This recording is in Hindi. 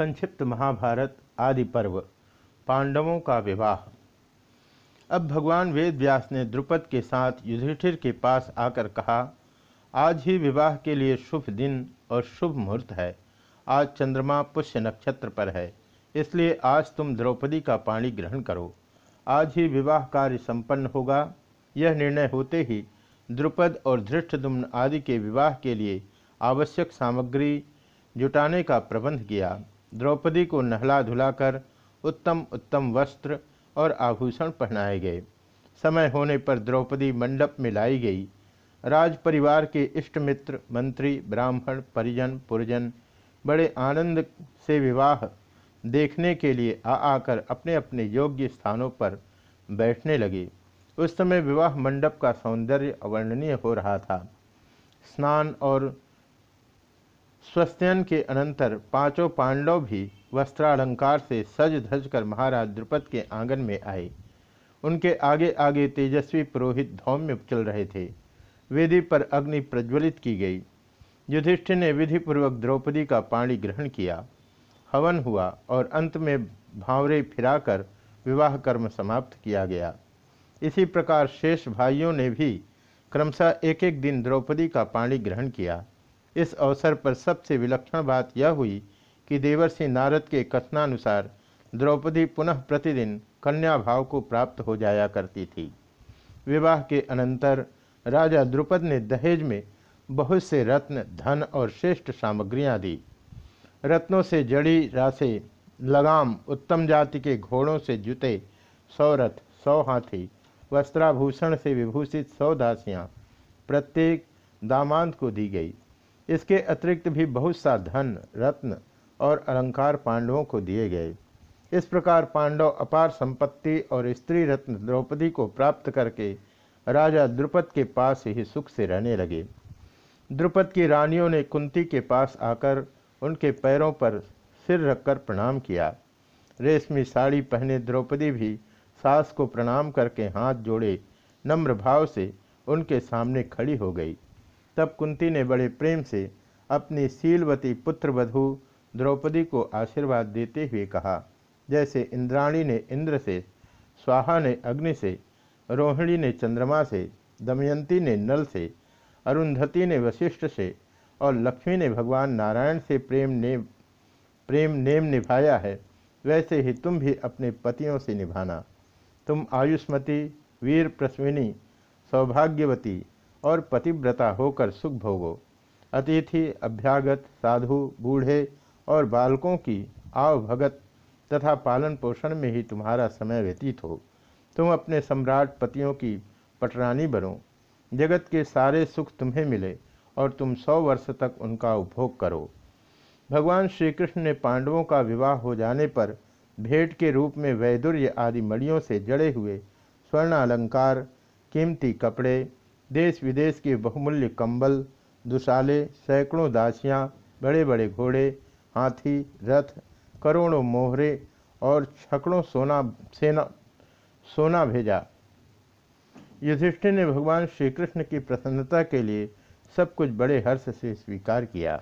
संक्षिप्त महाभारत आदि पर्व, पांडवों का विवाह। अब भगवान वेद व्यास ने द्रुपद के साथ युधिष्ठिर के पास आकर कहा, आज ही विवाह के लिए शुभ दिन और शुभ मुहूर्त है। आज चंद्रमा पुष्य नक्षत्र पर है, इसलिए आज तुम द्रौपदी का पाणी ग्रहण करो। आज ही विवाह कार्य संपन्न होगा। यह निर्णय होते ही द्रुपद और धृष्टदुम्न आदि के विवाह के लिए आवश्यक सामग्री जुटाने का प्रबंध किया। द्रौपदी को नहला धुलाकर उत्तम उत्तम वस्त्र और आभूषण पहनाए गए। समय होने पर द्रौपदी मंडप में लाई गई। राज परिवार के इष्ट मित्र, मंत्री, ब्राह्मण, परिजन, पुरजन बड़े आनंद से विवाह देखने के लिए आ आकर अपने अपने योग्य स्थानों पर बैठने लगे। उस समय विवाह मंडप का सौंदर्य अवर्णनीय हो रहा था। स्नान और स्वस्त्यन के अनंतर पाँचों पांडव भी वस्त्रालंकार से सज धज कर महाराज द्रुपद के आँगन में आए। उनके आगे आगे तेजस्वी पुरोहित धौम्य चल रहे थे। वेदी पर अग्नि प्रज्वलित की गई। युधिष्ठिर ने विधिपूर्वक द्रौपदी का पाणी ग्रहण किया। हवन हुआ और अंत में भावरे फिराकर विवाह कर्म समाप्त किया गया। इसी प्रकार शेष भाइयों ने भी क्रमशः एक एक दिन द्रौपदी का पाणी ग्रहण किया। इस अवसर पर सबसे विलक्षण बात यह हुई कि देवर्षि नारद के कथनानुसार द्रौपदी पुनः प्रतिदिन कन्या भाव को प्राप्त हो जाया करती थी। विवाह के अनंतर राजा द्रुपद ने दहेज में बहुत से रत्न, धन और श्रेष्ठ सामग्रियाँ दी। रत्नों से जड़ी रासे लगाम, उत्तम जाति के घोड़ों से जुते सौ रथ सौ हाथी वस्त्राभूषण से विभूषित सौ दासियाँ प्रत्येक दामांत को दी गई। इसके अतिरिक्त भी बहुत सा धन, रत्न और अलंकार पांडवों को दिए गए। इस प्रकार पांडव अपार संपत्ति और स्त्री रत्न द्रौपदी को प्राप्त करके राजा द्रुपद के पास ही सुख से रहने लगे। द्रुपद की रानियों ने कुंती के पास आकर उनके पैरों पर सिर रखकर प्रणाम किया। रेशमी साड़ी पहने द्रौपदी भी सास को प्रणाम करके हाथ जोड़े नम्र भाव से उनके सामने खड़ी हो गई। तब कुंती ने बड़े प्रेम से अपनी सीलवती पुत्र वधु द्रौपदी को आशीर्वाद देते हुए कहा। जैसे इंद्राणी ने इंद्र से, स्वाहा ने अग्नि से, रोहिणी ने चंद्रमा से, दमयंती ने नल से, अरुंधति ने वशिष्ठ से और लक्ष्मी ने भगवान नारायण से प्रेम ने, प्रेम नेम निभाया है, वैसे ही तुम भी अपने पतियों से निभाना। तुम आयुष्मती, वीर प्रश्विनी सौभाग्यवती और पतिव्रता होकर सुख भोगो। अतिथि, अभ्यागत, साधु, बूढ़े और बालकों की आव भगत तथा पालन पोषण में ही तुम्हारा समय व्यतीत हो। तुम अपने सम्राट पतियों की पटरानी बनो। जगत के सारे सुख तुम्हें मिले और तुम सौ वर्ष तक उनका उपभोग करो। भगवान श्री कृष्ण ने पांडवों का विवाह हो जाने पर भेंट के रूप में वैदुर्य आदि मड़ियों से जड़े हुए स्वर्ण अलंकार कीमती कपड़े देश विदेश के बहुमूल्य कंबल, दुशाले, सैकड़ों दासियाँ बड़े बड़े घोड़े, हाथी, रथ, करोड़ों मोहरे और छकड़ों सोना, सेना, सोना भेजा। युधिष्ठिर ने भगवान श्री कृष्ण की प्रसन्नता के लिए सब कुछ बड़े हर्ष से स्वीकार किया।